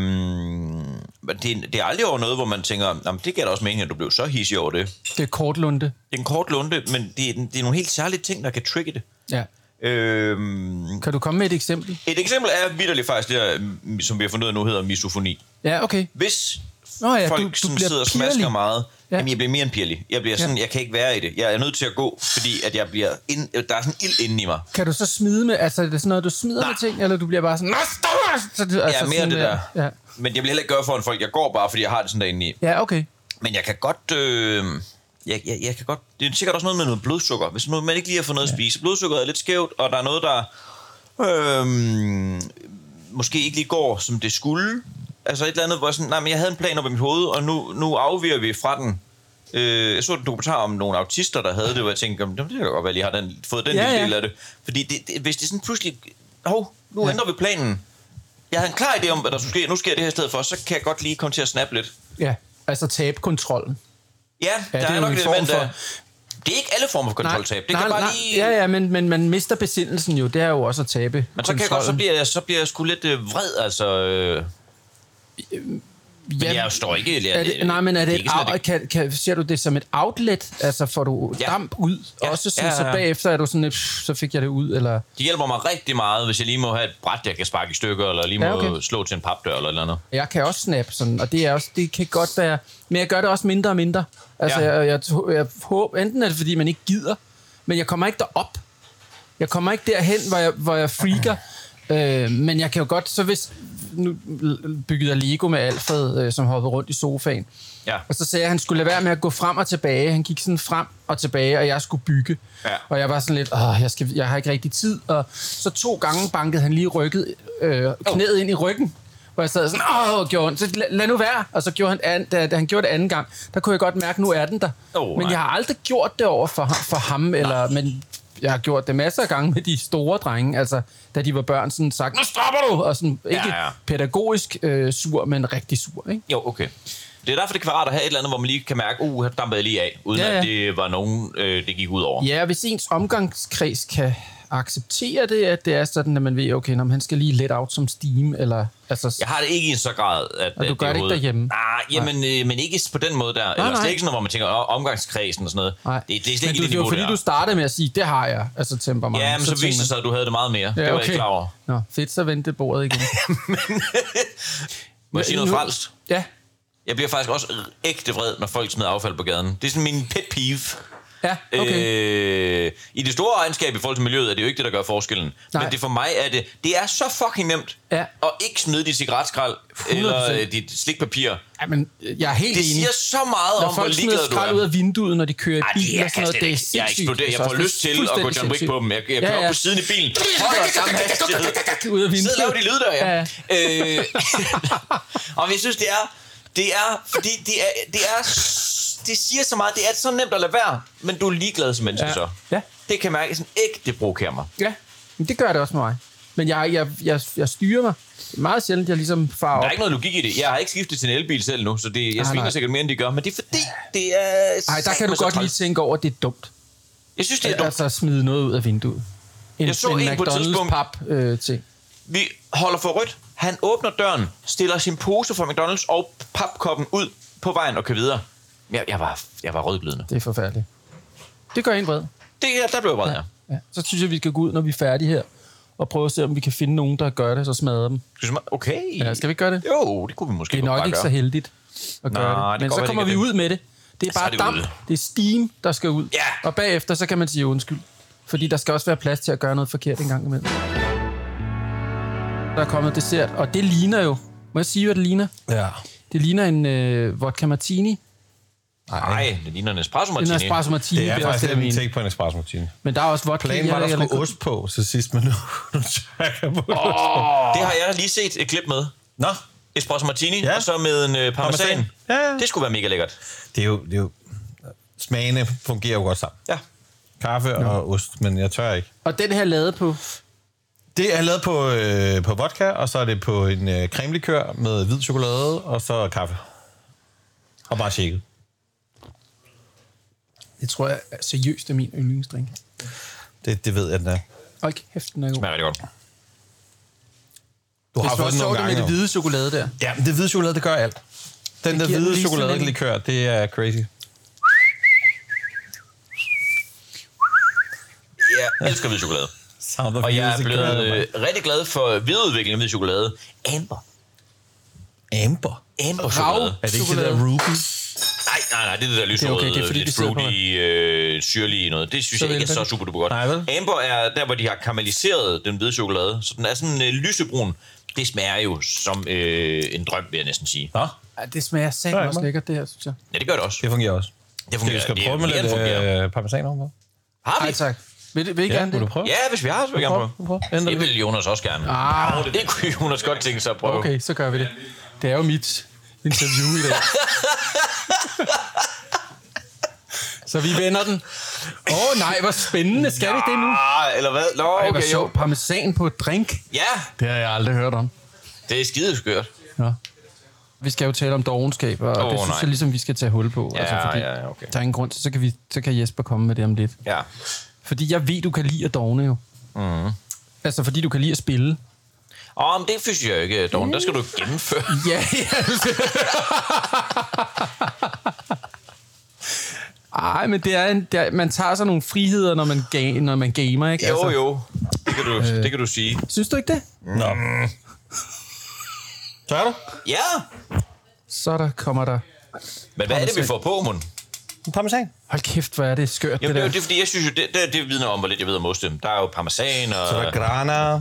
men det, det er aldrig over noget, hvor man tænker, "Nå, men det gav da også mening, at du blev så hissig over det. Det er kortlunde. Det er en kort lunde, men det er, det er nogle helt særlige ting, der kan trigge det. Ja. Øhm, Kan du komme med et eksempel? et eksempel er vidderligt faktisk det her, som vi har fundet ud af nu, hedder misofoni. Ja, okay. Hvis Nå ja, folk du- du bliver sidder og pirlig. smasker meget, Ja. ja. jamen jeg bliver mere end pirlig. Jeg bliver sådan, Ja. jeg kan ikke være i det. Jeg er nødt til at gå, fordi at jeg bliver ind, der er sådan ild inde i mig. Kan du så smide med, altså er det sådan noget, du smider Nej. med ting, eller du bliver bare sådan, Nå, stop! Så, det, altså, Ja, mere sådan, det der. Ja. Men jeg vil heller ikke gøre for en folk. Jeg går bare, fordi jeg har det sådan derinde i. ja, okay. Men jeg kan godt... Øh, jeg, jeg, jeg kan godt... Det er sikkert også noget med noget blodsukker. Hvis man ikke lige har fået noget ja. at spise. Blodsukkeret er lidt skævt, og der er noget, der... Øh, måske ikke lige går, som det skulle. Altså et eller andet, hvor jeg sådan... Nej, men jeg havde en plan op i mit hoved, og nu, nu afviger vi fra den. Øh, jeg så en dokumentar om nogle autister, der havde det, hvor jeg tænkte, "Jamen, det kan godt være, at jeg har den, fået den Ja, lille ja. del af det. Fordi det, det, hvis det sådan pludselig... Hov, nu ja. ændrer vi planen. Jeg havde en klar idé om, hvad der skulle ske. Nu sker det her i stedet for, så kan jeg godt lige komme til at snappe lidt. Ja, altså tabe kontrollen. Ja, Ja, der det er er, nok en et element for- af... Det er ikke alle former for kontroltab. Det nej, kan bare nej, lige... Ja, ja, men, men man mister besindelsen jo. Det er jo også at tabe Men så kan jeg godt, så bliver jeg, så bliver jeg sgu lidt øh, vred, altså... Øh, men jeg står ikke... Jeg, Er det, nej, men er det, et, sådan, out, at kan, kan, ser du det som et outlet? Altså får du Ja. damp ud? Ja. Også sådan, Ja, ja, så ja. bagefter er du sådan "Pff, så fik jeg det ud, eller... det hjælper mig rigtig meget, hvis jeg lige må have et bræt, jeg kan sparke i stykker, eller lige må Ja, ja, okay. slå til en papdør, eller et eller andet. Jeg kan også snap sådan, og det, er også, det kan godt være... Men jeg gør det også mindre og mindre. Altså, Ja. ja. jeg, jeg, jeg håber, enten er det, fordi man ikke gider, men jeg kommer ikke derop. Jeg kommer ikke derhen, hvor jeg, hvor jeg freaker. Øh, men jeg kan jo godt, så hvis... Nu byggede jeg Lego med Alfred, øh, som hoppede rundt i sofaen. Ja. Og så sagde jeg, at han skulle lade være med at gå frem og tilbage. Han gik sådan frem og tilbage, og jeg skulle bygge. Ja. Og jeg var sådan lidt, Åh, jeg, skal, jeg har ikke rigtig tid. Og så to gange bankede han lige rykket, øh, knæet ind i ryggen. Hvor jeg sad sådan, åh, gjorde ondt. Så lad, lad nu være. Og så gjorde han, an, da, da han gjorde det anden gang, der kunne jeg godt mærke, nu er den der. Åh, men nej. jeg har aldrig gjort det over for, ham- for ham, eller, men jeg har gjort det masser af gange med de store drenge, altså da de var børn, sådan sagt, nu stopper du! Og sådan, ikke ja. pædagogisk øh, sur, men rigtig sur, ikke? Jo, okay. Det er derfor, det kan være rart at have et eller andet, hvor man lige kan mærke, uh, her dampede jeg lige af, uden Ja, ja, ja. ja. at det var nogen, øh, det gik ud over. Ja, hvis ens omgangskreds kan acceptere det, at det er sådan, at man ved, okay, når han skal lige let out som steam, eller... Altså, Jeg har det ikke i en så grad, at... Og du at gør det ikke overhovedet- derhjemme? Nej, jamen, øh, men ikke på den måde der. Eller nej. slet ikke sådan hvor man tænker, omgangskredsen og sådan noget. Nej. Det, det er slet men ikke du, det det var niveau, fordi, du startede med at sige, det har jeg, altså temperament. Ja, men så tænkte viste det sig, at du havde det meget mere. man, det var jeg ikke klar over. Nå, fedt, så vendte bordet igen. *laughs* Må jeg sige noget Nu- frelst? Ja, Jeg bliver faktisk også ægte vred, når folk smider affald på gaden. Det er sådan min pet peeve. Ja, okay. Øh, I det store regnskab i forhold til miljøet er det jo ikke det, der gør forskellen. Nej. Men det for mig er det, det er så fucking nemt Ja. at ikke smide dit cigaretskrald eller 100%. øh, dit slikpapir. ja, men jeg er helt Det enig. siger så meget Når om, hvor ligeglad du er. ud af vinduet, når de kører i bil det er og sådan noget, det er jeg, sindssygt. jeg eksploderer. Jeg får lyst til at gå John Wick på dem. Jeg, jeg kører Ja, ja. på siden i bilen, holder samme hastighed. Ud af vinduet. Sidder og de lyde der, ja. Ja. Øh, *laughs* og jeg synes, det er, det er, fordi det er, det er, det siger så meget, det er så nemt at lade være, men du er ligeglad som menneske Ja. så. Ja. Det kan mærke, sådan ikke, det provokerer mig. Ja, men det gør det også med mig. Men jeg, jeg, jeg, jeg styrer mig. Det er meget sjældent, jeg ligesom farer Der er ikke noget logik i det. Jeg har ikke skiftet til en elbil selv nu, så det, jeg sviner sikkert mere, end de gør. Men det er fordi, det er... Nej, der kan du godt lige tænke over, at det er dumt. Jeg synes, det er dumt. Altså smide noget ud af vinduet. En, Jeg så en en på et tidspunkt- McDonald's-pap øh, ting. Vi holder for rødt. Han åbner døren, stiller sin pose fra McDonald's og papkoppen ud på vejen og kører videre. Jeg, jeg, var, jeg var rødglødende. Det er forfærdeligt. Det gør en vred. Det, der blev jeg vred, ja. Ja. Så synes jeg, vi skal gå ud, når vi er færdige her, og prøve at se, om vi kan finde nogen, der gør det, så smadre dem. Skal vi smage- Okay. Ja, skal vi ikke gøre det? Jo, det kunne vi måske Det er nok ikke gøre. så heldigt at gøre Nej, det. det Men kan så kommer vi det ud med det. Det er bare er det damp. ude. Det er steam, der skal ud. Ja. Og bagefter, så kan man sige undskyld. Fordi der skal også være plads til at gøre noget forkert en gang imellem. Der er kommet dessert, og det ligner jo... Må jeg sige, hvad det ligner? Ja. Det ligner en øh, vodka martini. Nej, det ligner en espresso En martini. espresso martini. Det er faktisk det, jeg lidt en take på en espresso martini. Men der er også vodka. Planen var, der skulle ost på til sidst, men nu, nu tør jeg på Det har jeg lige set et klip med. Nå, Espresso martini, Ja. og så med en øh, parmesan. Parmesan. Ja, ja. Det skulle være mega lækkert. det er jo... Det er jo smagene fungerer jo godt sammen. Ja. Kaffe og ost, men jeg tør ikke. Og den her lavet på... Det er lavet på, øh, på vodka, og så er det på en øh, cremelikør med hvid chokolade, og så kaffe. Og bare shaket. Det tror jeg er seriøst er min yndlingsdrink. Det, det ved jeg, den er. Hold kæft, den er god. Smager rigtig godt. Du Det har er fået også den nogle med det hvide chokolade der. Ja, men det hvide chokolade, det gør alt. Den der hvide sådan chokoladelikør, det er crazy. Jeg elsker hvid chokolade. Sound of Og jeg er music blevet øh, rigtig glad for videreudvikling af hvid chokolade. Amber. Amber. Amber chokolade. Er det ikke Chokolade. det der ruby? Nej, nej, nej, det er det der lyserøde, okay, det er fordi, lidt det fruity, øh, syrlige noget. Det synes Så jeg ikke er så super duper godt. Nej, vel? Amber er der, hvor de har karamelliseret den hvide chokolade, så den er sådan øh, lysebrun. Det smager jo som øh, en drøm, vil jeg næsten sige. Nå, Ja, det smager sandt også lækkert, det her, synes jeg. Ja, det gør det også. det fungerer også. Det fungerer. Skal det prøve med lidt øh, parmesan ovenpå? Har vi? Nej, tak. Vil, vil I Ja, gerne du det? prøve? Ja, hvis vi har, så vil jeg gerne prøve. Prøv, prøv. Ændre Det det. vil Jonas også gerne. Ah. Det kunne Jonas godt tænke sig at prøve. Okay, så gør vi det. Det er jo mit interview i dag. *laughs* så vi vender den. Åh oh, nej, hvor spændende. Skal vi det nu? Ah, eller hvad? Nå, Ej, hvor okay, jo. Parmesan på et drink. Ja, Det har jeg aldrig hørt om. det er skide skørt. Ja. Vi skal jo tale om dogenskab, og Åh, det synes nej. jeg ligesom, vi skal tage hul på. Altså, Ja, fordi ja, okay. Der er ingen grund til, så kan, vi, så kan Jesper komme med det om lidt. Ja. Fordi jeg ved, du kan lide at dogne jo. Mm. Altså, fordi du kan lide at spille. Åh, men det synes jeg ikke, Dawn. Der skal du gennemføre. *laughs* Ja, ja. Ej, men det er en, det er, man tager sig nogle friheder, når man, ga, når man gamer, ikke? Jo, jo. Det kan du, Øh. det kan du sige. Synes du ikke det? Nå. Tør du? Ja, Så der kommer der... men hvad er det, vi får på, Mon? Parmesan. Hold kæft, hvor er det skørt, Jamen, det det, er der. jo, det er fordi, jeg synes jo, det, det, det vidner om, hvor lidt jeg ved om oste. Der er jo parmesan og... Så er der grana,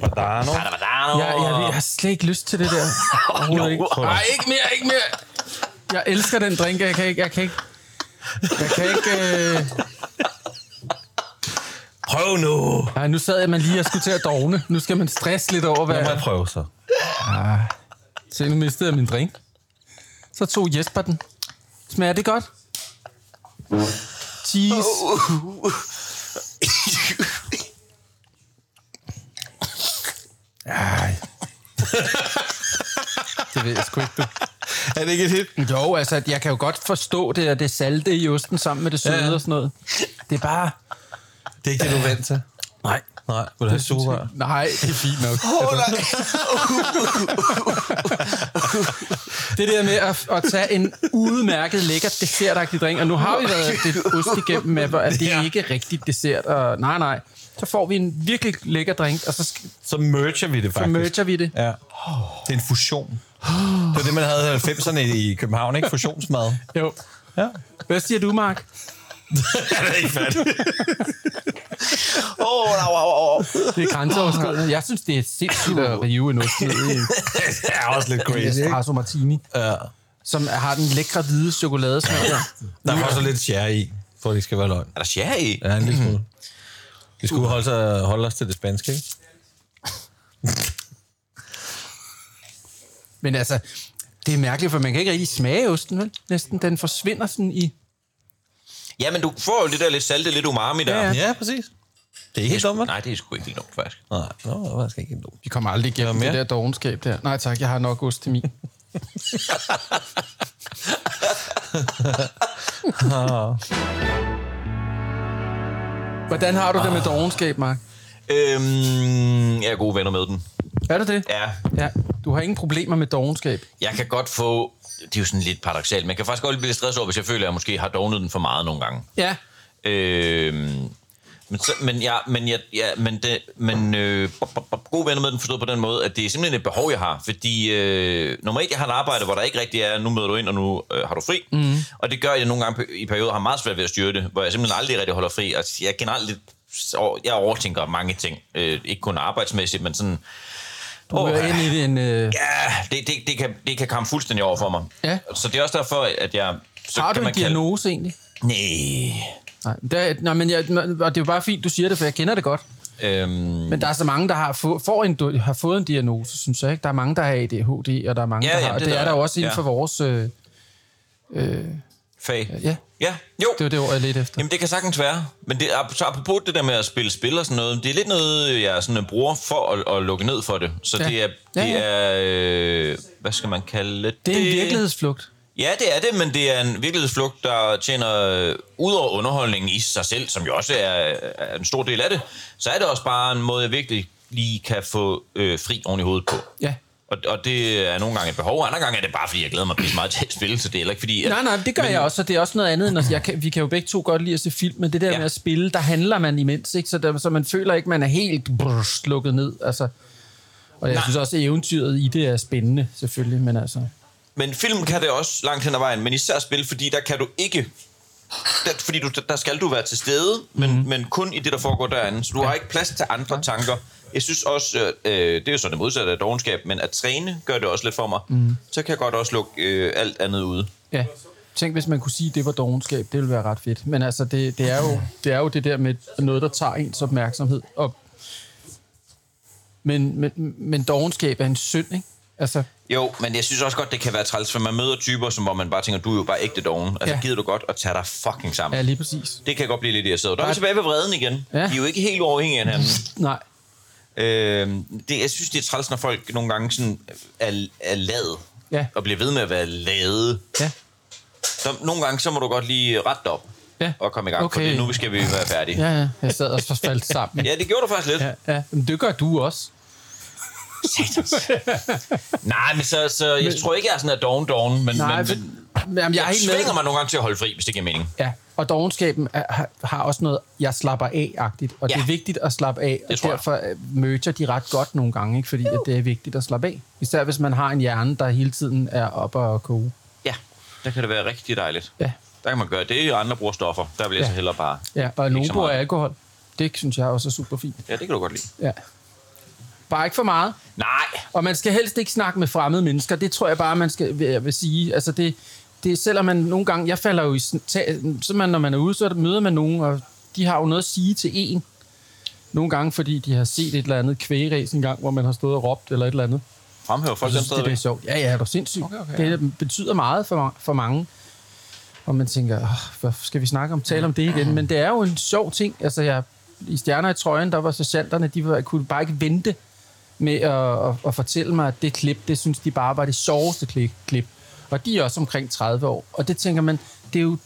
padano. Padano, Jeg, jeg, jeg har slet ikke lyst til det der. *laughs* Overhovedet ikke. Nej, ikke mere, ikke mere. Jeg elsker den drink, jeg kan ikke... Jeg kan ikke, jeg kan ikke øh... Prøv nu. Nej, nu sad jeg man lige og skulle til at dogne. Nu skal man stresse lidt over, Lad hvad... mig prøve så. Se, nu mistede jeg min drink. Så tog Jesper den. Smager det godt? Cheese. Ej. Det ved jeg sgu ikke, du. *laughs* Er det ikke et hit? Jo, altså, jeg kan jo godt forstå det, at det salte i osten sammen med det søde Ja, ja. og sådan noget. Det er bare... Det er ikke det, du er vant til. Nej. Nej, vil du have sugerør? Nej, det er fint nok. *laughs* det der med at, at tage en udmærket, lækker dessertagtig drink, og nu har vi været det ost igennem med, at det er ikke rigtig dessert, og nej, nej. Så får vi en virkelig lækker drink, og så, sk- Så merger vi det så faktisk. merger vi det. Ja. Det er en fusion. Det var det, man havde i 90'erne i København, ikke? Fusionsmad. Jo. Ja. Hvad siger du, Mark? *laughs* det er ikke færdigt. Åh, oh, au, au, au. Det er grænseoverskridende. Jeg synes, det er sindssygt at rive en ost ned i *laughs* Det er også lidt crazy, espresso martini, Ja. som har den lækre hvide chokoladesmag der. Der er også lidt sherry i, for at det skal være løgn. Er der sherry i? Ja, en lille smule. Vi skulle holde, sig, holde os til det spanske, ikke? Men altså, det er mærkeligt, for man kan ikke rigtig smage osten, vel? Næsten, den forsvinder sådan i... Ja, men du får jo det der lidt salte, lidt umami der. Ja, ja. Ja, præcis. Det er ikke helt dumt? Nej, det er sgu ikke helt dumt, faktisk. Nej, nå, det var sgu ikke helt dumt. Vi kommer aldrig igennem det der dogenskab der. Nej tak, jeg har nok ost til min. *laughs* Hvordan har du det med dogenskab, Mark? Øhm, jeg er gode venner med den. Er du det? Ja, Ja. Du har ingen problemer med dogenskab. jeg kan godt få... Det er jo sådan lidt paradoxalt, men jeg kan faktisk godt blive lidt stresset over, hvis jeg føler, at jeg måske har dognet den for meget nogle gange. Ja. Øhm, men, så, men, ja, men, ja, ja, men, det, men øh, gode venner med den forstået på den måde, at det er simpelthen et behov, jeg har. Fordi øh, et, jeg har et arbejde, hvor der ikke rigtig er, nu møder du ind, og nu øh, har du fri. Mm. Og det gør, jeg nogle gange i perioder har meget svært ved at styre det, hvor jeg simpelthen aldrig rigtig holder fri. Altså, jeg er generelt lidt... Jeg overtænker mange ting. Øh, ikke kun arbejdsmæssigt, men sådan... Er ind i en... Øh... Ja, det, det, det, kan, det kan komme fuldstændig over for mig. Ja. Så det er også derfor, at jeg... Så Har kan du man en kalde- diagnose egentlig? Nej. Nej, det er, nej men jeg, og det er jo bare fint, du siger det, for jeg kender det godt. Øhm, Men der er så mange, der har, få, får en, har fået en diagnose, synes jeg. Ikke? Der er mange, der har ADHD, og der er mange, Ja, der har... det Det, det der er der er. jo også inden Ja. for vores... Øh, fag. ja, Ja, jo. det var det ord, jeg lidt efter. Jamen, det kan sagtens være. Men det, så apropos det der med at spille spil og sådan noget, det er lidt noget, jeg sådan bruger for at, at lukke ned for det. Så Ja. det er, Ja, det ja. er øh, hvad skal man kalde det? Det er en virkelighedsflugt. Ja, det er det, men det er en virkelighedsflugt, der tjener øh, ud over underholdningen i sig selv, som jo også er, er en stor del af det, så er det også bare en måde, jeg virkelig lige kan få øh, fri oven i hovedet på. Ja. Og, og det er nogle gange et behov, og andre gange er det bare, fordi jeg glæder mig pisse meget til at spille, så det er ikke fordi... At, Nej, nej, det gør men, jeg også, og det er også noget andet, end at jeg kan, vi kan jo begge to godt lide at se film, men det der ja. Med at spille, der handler man imens, ikke? Så, der, så man føler ikke, man er helt brrr, lukket ned, altså. Og jeg Nej. synes også, at eventyret i det er spændende, selvfølgelig, men altså... Men film kan det også langt hen ad vejen, men især spil, fordi der kan du ikke... Der, fordi du, der skal du være til stede, men, mm. men kun i det, der foregår derinde. Så du har ikke plads til andre tanker. Jeg synes også, øh, det er jo så det modsatte af dogenskab, men at træne gør det også lidt for mig. Mm. Så kan jeg godt også lukke øh, alt andet ude. Ja. Tænk, hvis man kunne sige, at det var dogenskab. Det ville være ret fedt. Men altså, det, det, er jo, det er jo det der med noget, der tager ens opmærksomhed. Og, men, men, men dogenskab er en synd, ikke? Altså, Jo, men jeg synes også godt, det kan være træls, for man møder typer, som hvor man bare tænker, du er jo bare ægte dogen. Altså, Ja. gider du godt at tage dig fucking sammen? ja, lige præcis. Det kan godt blive lidt irriteret. Der er vi tilbage ved vreden igen. Ja. De er jo ikke helt uafhængige af hinanden. *laughs* Nej. Øh, det, jeg synes, det er træls, når folk nogle gange sådan er, er ladet. Ja. Og bliver ved med at være lade. Ja. Så nogle gange, så må du godt lige rette op. Ja. Og komme i gang, Okay. for nu skal vi være færdige. Ja. Ja. Jeg sad og faldt sammen. *laughs* ja, det gjorde du faktisk lidt. Ja. Ja, ja. Men det gør du også. *laughs* Nej, men så, så jeg tror ikke, jeg er sådan en doven doven, men, Nej, men, men jamen, jeg jeg helt med. mig nogle gange til at holde fri, hvis det giver mening. Ja, og dogenskaben er, har, også noget, jeg slapper af-agtigt. Og ja. Det er vigtigt at slappe af, og Det jeg. derfor øh, merger de ret godt nogle gange, ikke? fordi at det er vigtigt at slappe af. Især hvis man har en hjerne, der hele tiden er op og koge. Ja, der kan det være rigtig dejligt. Ja, Der kan man gøre det, og andre bruger stoffer. Der vil jeg Ja. så hellere bare... ja. og nogen bruger alkohol. Det synes jeg også er super fint. Ja, det kan du godt lide. Ja. Bare ikke for meget. Nej, Og man skal helst ikke snakke med fremmede mennesker. Det tror jeg bare, man skal vil, jeg vil sige. Altså det, det, selvom man nogle gange... Jeg falder jo i... Så man, når man er ude, så møder man nogen, og de har jo noget at sige til en. Nogle gange, fordi de har set et eller andet kvægeræs en gang, hvor man har stået og råbt eller et eller andet. fremhæver folk den synes, det, er stadigvæk. sjovt. Ja, ja, det er sindssygt. Okay, okay, det betyder meget for, for mange. Og man tænker, hvad skal vi snakke om, tale om det igen? Men det er jo en sjov ting. Altså, jeg, i Stjerner i trøjen, der var sergeanterne, de var, kunne bare ikke vente med at, at, at fortælle mig, at det klip, det synes de bare var det sjoveste klip. Og de er også omkring 30 år. Og det tænker man, det er jo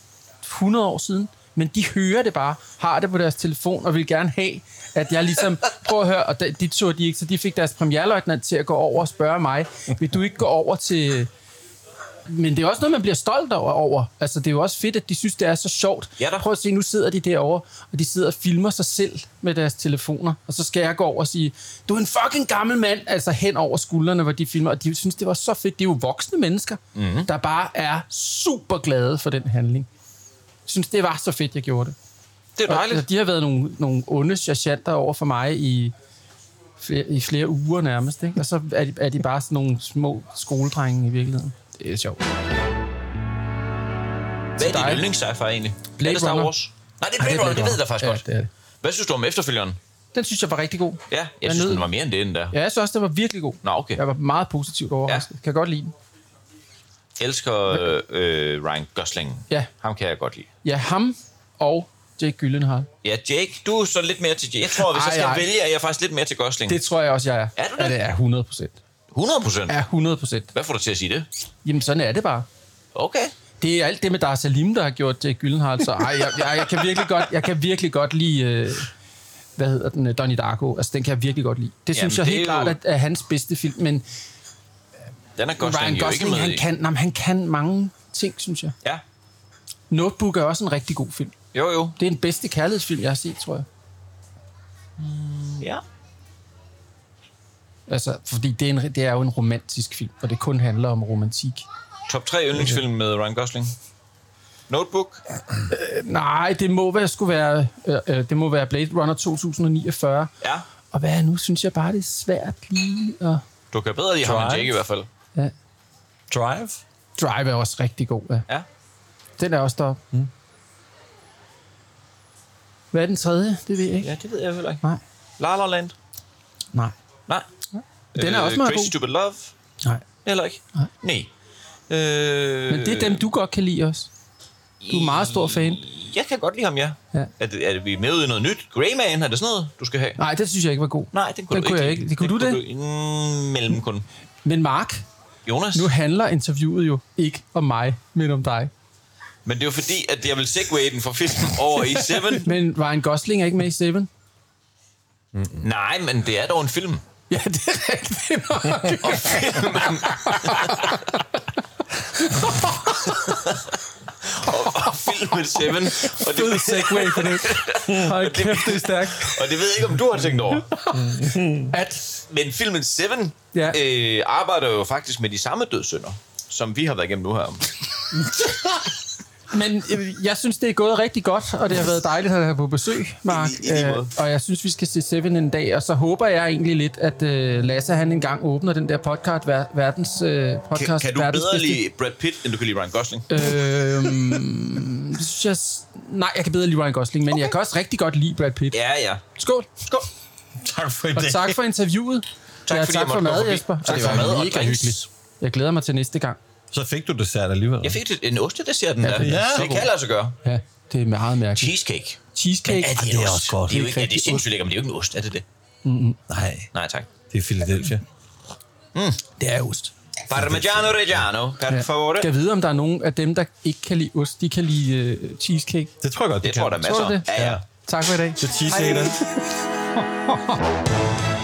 100 år siden. Men de hører det bare, har det på deres telefon, og vil gerne have, at jeg ligesom... *laughs* Prøv at høre, og de, de så de ikke, så de fik deres premierløjtnant til at gå over og spørge mig, vil du ikke gå over til... Men det er også noget, man bliver stolt over. over. Altså, det er jo også fedt, at de synes, det er så sjovt. Ja da. Prøv at se, nu sidder de derovre, og de sidder og filmer sig selv med deres telefoner. Og så skal jeg gå over og sige, du er en fucking gammel mand, altså hen over skuldrene, hvor de filmer. Og de synes, det var så fedt. Det er jo voksne mennesker, mm-hmm. der bare er super glade for den handling. Jeg synes, det var så fedt, jeg gjorde det. Det er Og, dejligt. altså, de har været nogle, nogle onde sergeanter over for mig i flere, i flere uger nærmest. Ikke? Og så er de, er de bare sådan nogle små skoledrenge i virkeligheden. Det er sjovt. Hvad er din yndlings sci-fi egentlig? Blade er det Star Runner. Wars? Nej, det er Blade Runner, det ved jeg faktisk ja, godt. Det er det. Hvad synes du om efterfølgeren? Den synes jeg var rigtig god. Ja, jeg, Jeg synes, nød- den var mere end det, end der. Ja, jeg synes også, den var virkelig god. Nå, okay. Jeg var meget positivt overrasket. Ja. Kan godt lide den. Jeg elsker øh, øh, Ryan Gosling. Ja. Ham kan jeg godt lide. Ja, ham og Jake Gyllenhaal. Ja, Jake, du er så lidt mere til Jake. Jeg tror, hvis jeg Ej, skal ej. vælge, er jeg faktisk lidt mere til Gosling. Det tror jeg også, jeg er. Er du det? Ja, det er 100 procent. 100 procent? Er 100 procent. Hvad får du til at sige det? Jamen, sådan er det bare. Okay. Det er alt det med Dar Salim, der har gjort Jake Gyllenhaal. Så ej, jeg, jeg, jeg, kan virkelig godt, jeg kan virkelig godt lide... Øh, hvad hedder den? øh, Donnie Darko. Altså, den kan jeg virkelig godt lide. Det synes Jamen, jeg det helt er jo- klart er, er hans bedste film. Men Den er Gosling Ryan jo ikke Gosling, med han kan, nej, men han kan mange ting, synes jeg. Ja. Notebook er også en rigtig god film. Jo, jo. Det er den bedste kærlighedsfilm, jeg har set, tror jeg. Ja. Altså, fordi det er, en, det er jo en romantisk film, og det kun handler om romantik. Top 3 yndlingsfilm med Ryan Gosling. Notebook. Nej, det må være, skulle være, øh, øh, det må være Blade Runner 2049. Ja. Og hvad nu, synes jeg bare, det er svært lige at... Du kan bedre lide ham end. Jake i hvert fald. Ja. Drive? Drive er også rigtig god, ja. Ja. Den er også deroppe. Mm. Hvad er den tredje? Det ved jeg ikke. Ja, det ved jeg heller ikke. Nej. La La Land. Nej. Nej. Den er også meget Crazy god. Stupid Love. Nej. Heller ikke. Nej. Nej. Øh, Men det er dem, du godt kan lide også. Du er meget stor fan. Jeg kan godt lide ham, ja. Ja. Er, det, er det, vi med i noget nyt? Greyman, er det sådan noget, du skal have? Nej, det synes jeg ikke var god. Nej, den kunne, Den du kunne jeg lide. ikke. Det kunne du det? Mm, mellem kun. Men Mark, Jonas? nu handler interviewet jo ikke om mig, men om dig. Men det er jo fordi, at jeg vil segway den fra filmen over i Seven. *laughs* Men Ryan Gosling er ikke med i Seven? Nej, men det er dog en film. Ja, det er rigtigt nok. Og filmen... og, og filmen Seven. Og det, Fed segway på det. Hold kæft, det er stærkt. og det ved jeg ikke, om du har tænkt over. At, Men filmen Seven Ja. øh, arbejder jo faktisk med de samme dødssynder, som vi har været igennem nu her. *laughs* men øh, jeg synes, det er gået rigtig godt, og det har været dejligt at have på besøg, Mark. I- i måde. Øh, og jeg synes, vi skal se Seven en dag, og så håber jeg egentlig lidt, at øh, Lasse han engang åbner den der podcast, ver- verdens øh, podcast. Kan, kan du bedre lide Brad Pitt, end du kan lide Ryan Gosling? Det synes jeg, nej, jeg kan bedre lide Ryan Gosling, men okay. jeg kan også rigtig godt lide Brad Pitt. Ja, ja. Skål! Skål. Tak for i Og tak for interviewet. Tak, ja, fordi tak for mad. Jesper. Tak det for var mad og drinks. hyggeligt. Jeg glæder mig til næste gang. Så fik du dessert alligevel. Jeg fik en ostedessert, den der. det er så det kan lade sig gøre. Ja, det er meget mærkeligt. Cheesecake. Cheesecake. Men er det, det en er også godt. Det er jo Det ikke, er ja, det er sindssygt lækkert, men det er jo ikke en ost, er det det? Nej, Nej, tak. det er Philadelphia. Det er ost. Parmigiano Reggiano, per favore. Skal jeg vide, om der er nogen af dem, der ikke kan lide ost, de kan lide uh, cheesecake? Det tror jeg godt, Det tror jeg, der er masser Tror du af. det? Ja, ja. Ja. Tak for i dag. Så cheesecake. *laughs*